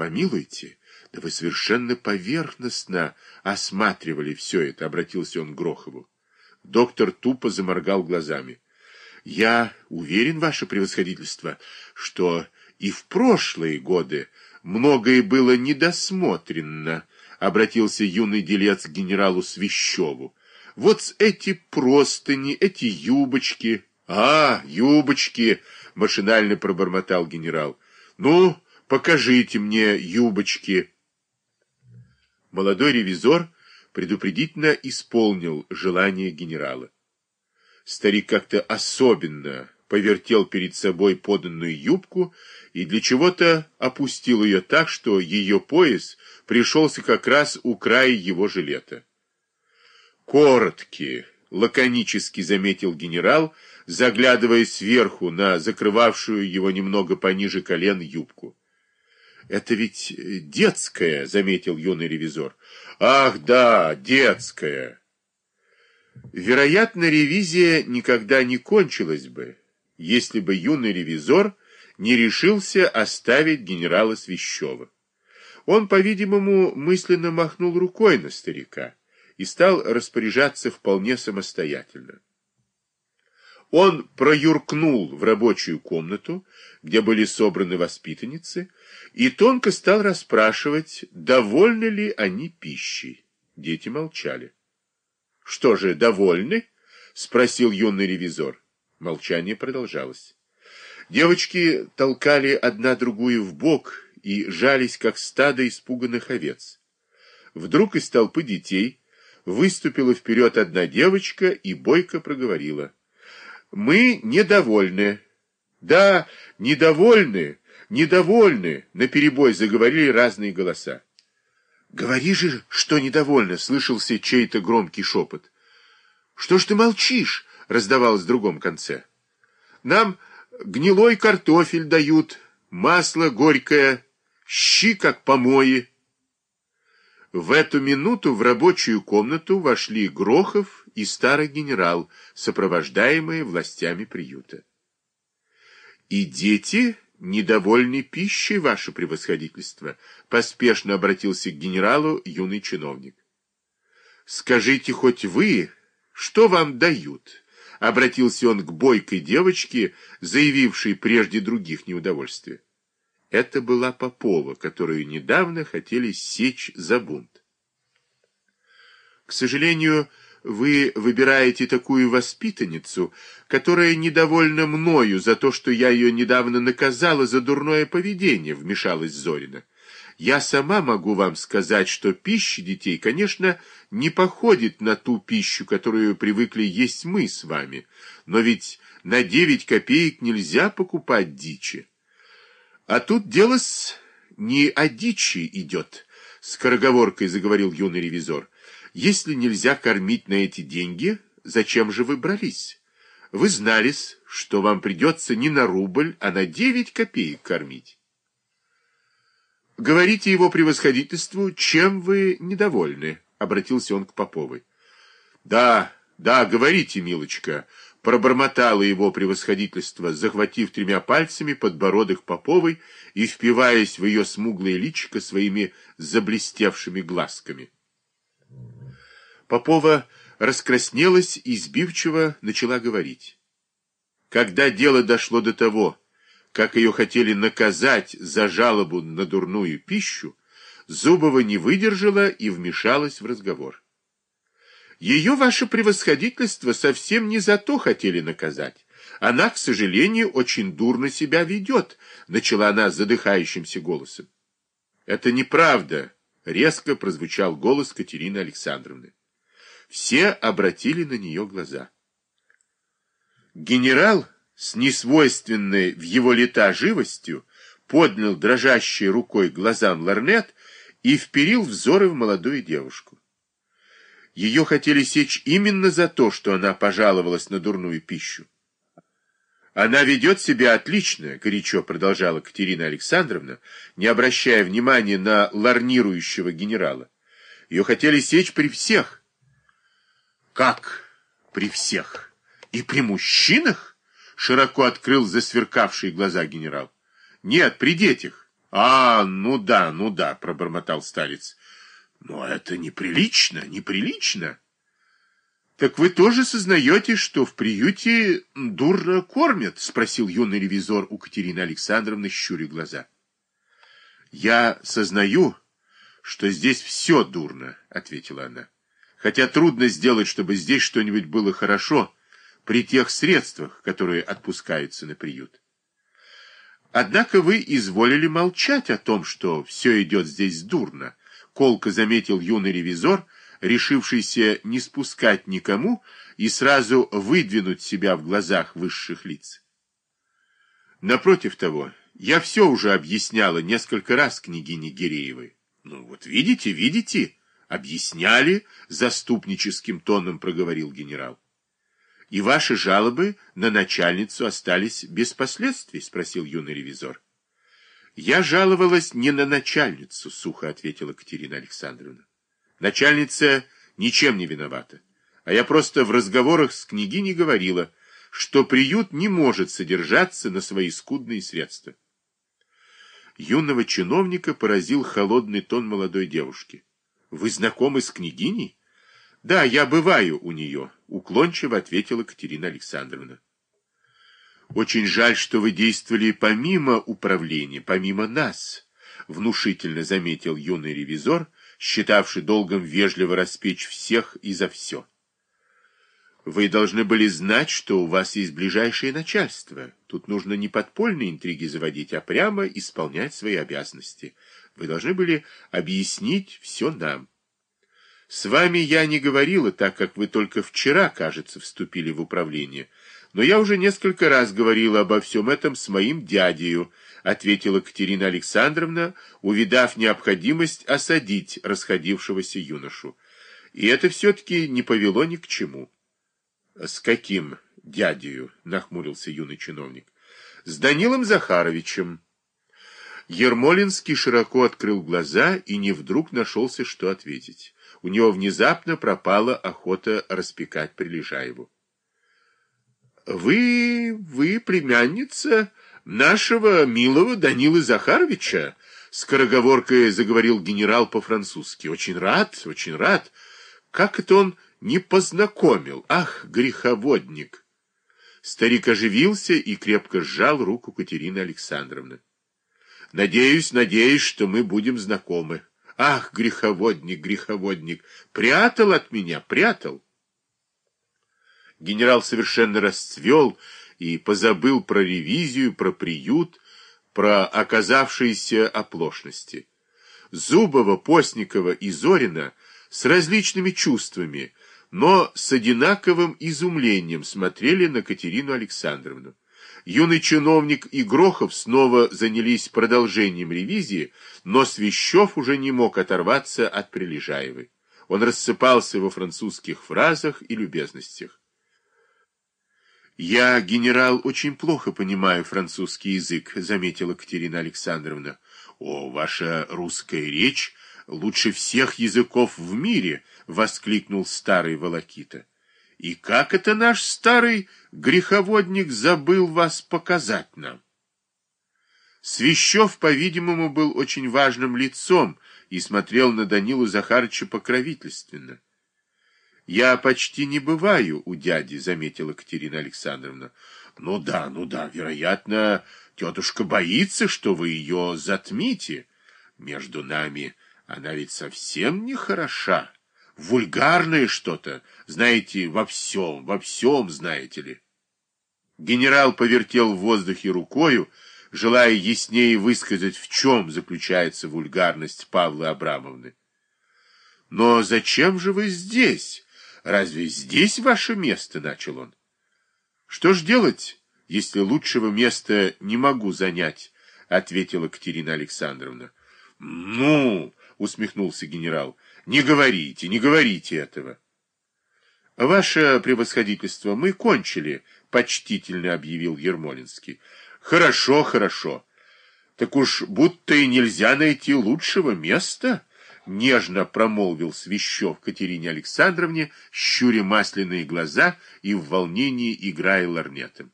помилуйте, да вы совершенно поверхностно осматривали все это, обратился он к Грохову. Доктор тупо заморгал глазами. Я уверен, ваше превосходительство, что и в прошлые годы многое было недосмотрено, обратился юный делец к генералу Свящеву. Вот эти простыни, эти юбочки. А, юбочки, машинально пробормотал генерал. Ну, покажите мне юбочки. Молодой ревизор предупредительно исполнил желание генерала. Старик как-то особенно повертел перед собой поданную юбку и для чего-то опустил ее так, что ее пояс пришелся как раз у края его жилета. «Короткие», — лаконически заметил генерал, заглядывая сверху на закрывавшую его немного пониже колен юбку. «Это ведь детская», — заметил юный ревизор. «Ах, да, детская». Вероятно, ревизия никогда не кончилась бы, если бы юный ревизор не решился оставить генерала Свящева. Он, по-видимому, мысленно махнул рукой на старика и стал распоряжаться вполне самостоятельно. Он проюркнул в рабочую комнату, где были собраны воспитанницы, и тонко стал расспрашивать, довольны ли они пищей. Дети молчали. — Что же, довольны? — спросил юный ревизор. Молчание продолжалось. Девочки толкали одна другую в бок и жались, как стадо испуганных овец. Вдруг из толпы детей выступила вперед одна девочка и бойко проговорила. «Мы недовольны». «Да, недовольны, недовольны», — наперебой заговорили разные голоса. «Говори же, что недовольно!» — слышался чей-то громкий шепот. «Что ж ты молчишь?» — раздавалось в другом конце. «Нам гнилой картофель дают, масло горькое, щи как помои». В эту минуту в рабочую комнату вошли Грохов и старый генерал, сопровождаемые властями приюта. И дети недовольны пищей, ваше превосходительство, поспешно обратился к генералу юный чиновник. Скажите хоть вы, что вам дают? Обратился он к бойкой девочке, заявившей прежде других неудовольствие. Это была Попова, которую недавно хотели сечь за бунт. К сожалению, вы выбираете такую воспитанницу, которая недовольна мною за то, что я ее недавно наказала за дурное поведение, вмешалась Зорина. Я сама могу вам сказать, что пища детей, конечно, не походит на ту пищу, которую привыкли есть мы с вами, но ведь на девять копеек нельзя покупать дичи. А тут дело с... не о дичи идет, — скороговоркой заговорил юный ревизор. Если нельзя кормить на эти деньги, зачем же вы брались? Вы знались, что вам придется не на рубль, а на девять копеек кормить. Говорите его превосходительству, чем вы недовольны, обратился он к Поповой. Да, да, говорите, милочка, пробормотало его превосходительство, захватив тремя пальцами подбородок Поповой и впиваясь в ее смуглое личико своими заблестевшими глазками. Попова раскраснелась и избивчиво начала говорить. Когда дело дошло до того, как ее хотели наказать за жалобу на дурную пищу, Зубова не выдержала и вмешалась в разговор. Ее ваше превосходительство совсем не за то хотели наказать. Она, к сожалению, очень дурно себя ведет, начала она задыхающимся голосом. Это неправда, резко прозвучал голос Катерины Александровны. Все обратили на нее глаза. Генерал с несвойственной в его лета живостью поднял дрожащей рукой глазам ларнет и вперил взоры в молодую девушку. Ее хотели сечь именно за то, что она пожаловалась на дурную пищу. Она ведет себя отлично, горячо продолжала Катерина Александровна, не обращая внимания на ларнирующего генерала. Ее хотели сечь при всех, как при всех? И при мужчинах? Широко открыл засверкавшие глаза генерал. Нет, при детях. А, ну да, ну да, пробормотал старец. Но это неприлично, неприлично. Так вы тоже сознаете, что в приюте дурно кормят? Спросил юный ревизор у Катерины Александровны, щуря глаза. Я сознаю, что здесь все дурно, ответила она. Хотя трудно сделать, чтобы здесь что-нибудь было хорошо при тех средствах, которые отпускаются на приют. Однако вы изволили молчать о том, что все идет здесь дурно, колко заметил юный ревизор, решившийся не спускать никому и сразу выдвинуть себя в глазах высших лиц. Напротив того, я все уже объясняла несколько раз княгине Гиреевой. Ну вот видите, видите, объясняли, заступническим тоном проговорил генерал. И ваши жалобы на начальницу остались без последствий, спросил юный ревизор. Я жаловалась не на начальницу, сухо ответила Катерина Александровна. Начальница ничем не виновата. А я просто в разговорах с княгиней говорила, что приют не может содержаться на свои скудные средства. Юного чиновника поразил холодный тон молодой девушки. «Вы знакомы с княгиней?» «Да, я бываю у нее», — уклончиво ответила Катерина Александровна. «Очень жаль, что вы действовали помимо управления, помимо нас», — внушительно заметил юный ревизор, считавший долгом вежливо распечь всех и за все. «Вы должны были знать, что у вас есть ближайшее начальство. Тут нужно не подпольные интриги заводить, а прямо исполнять свои обязанности. Вы должны были объяснить все нам». С вами я не говорила, так как вы только вчера, кажется, вступили в управление. Но я уже несколько раз говорила обо всем этом с моим дядею, ответила Катерина Александровна, увидав необходимость осадить расходившегося юношу. И это все-таки не повело ни к чему. С каким дядею? нахмурился юный чиновник. С Данилом Захаровичем. Ермолинский широко открыл глаза и не вдруг нашелся, что ответить у него внезапно пропала охота распекать Прилежаеву. «Вы... вы племянница нашего милого Данилы Захаровича?» Скороговоркой заговорил генерал по-французски. «Очень рад, очень рад. Как это он не познакомил? Ах, греховодник!» Старик оживился и крепко сжал руку Катерины Александровны. «Надеюсь, надеюсь, что мы будем знакомы». Ах, греховодник, греховодник, прятал от меня, прятал. Генерал совершенно расцвел и позабыл про ревизию, про приют, про оказавшиеся оплошности. Зубова, Постникова и Зорина с различными чувствами, но с одинаковым изумлением смотрели на Катерину Александровну. Юный чиновник и Грохов снова занялись продолжением ревизии, но Свящев уже не мог оторваться от Прилежаевой. Он рассыпался во французских фразах и любезностях. «Я, генерал, очень плохо понимаю французский язык», — заметила Катерина Александровна. «О, ваша русская речь лучше всех языков в мире!» — воскликнул старый Волокита. И как это наш старый греховодник забыл вас показать нам? Свящев, по-видимому, был очень важным лицом и смотрел на Данилу Захарыча покровительственно. «Я почти не бываю у дяди», — заметила Катерина Александровна. «Ну да, ну да, вероятно, тетушка боится, что вы ее затмите. Между нами она ведь совсем не хороша» вульгарное что-то, знаете, во всем, во всем, знаете ли. Генерал повертел в воздухе рукою, желая яснее высказать, в чем заключается вульгарность Павлы Абрамовны. «Но зачем же вы здесь? Разве здесь ваше место?» — начал он. «Что ж делать, если лучшего места не могу занять?» — ответила Катерина Александровна. «Ну!» — усмехнулся генерал — не говорите, не говорите этого. Ваше превосходительство, мы кончили, почтительно объявил Ермолинский. Хорошо, хорошо. Так уж будто и нельзя найти лучшего места, нежно промолвил Свящев Катерине Александровне, щуря масляные глаза и в волнении играя ларнетом.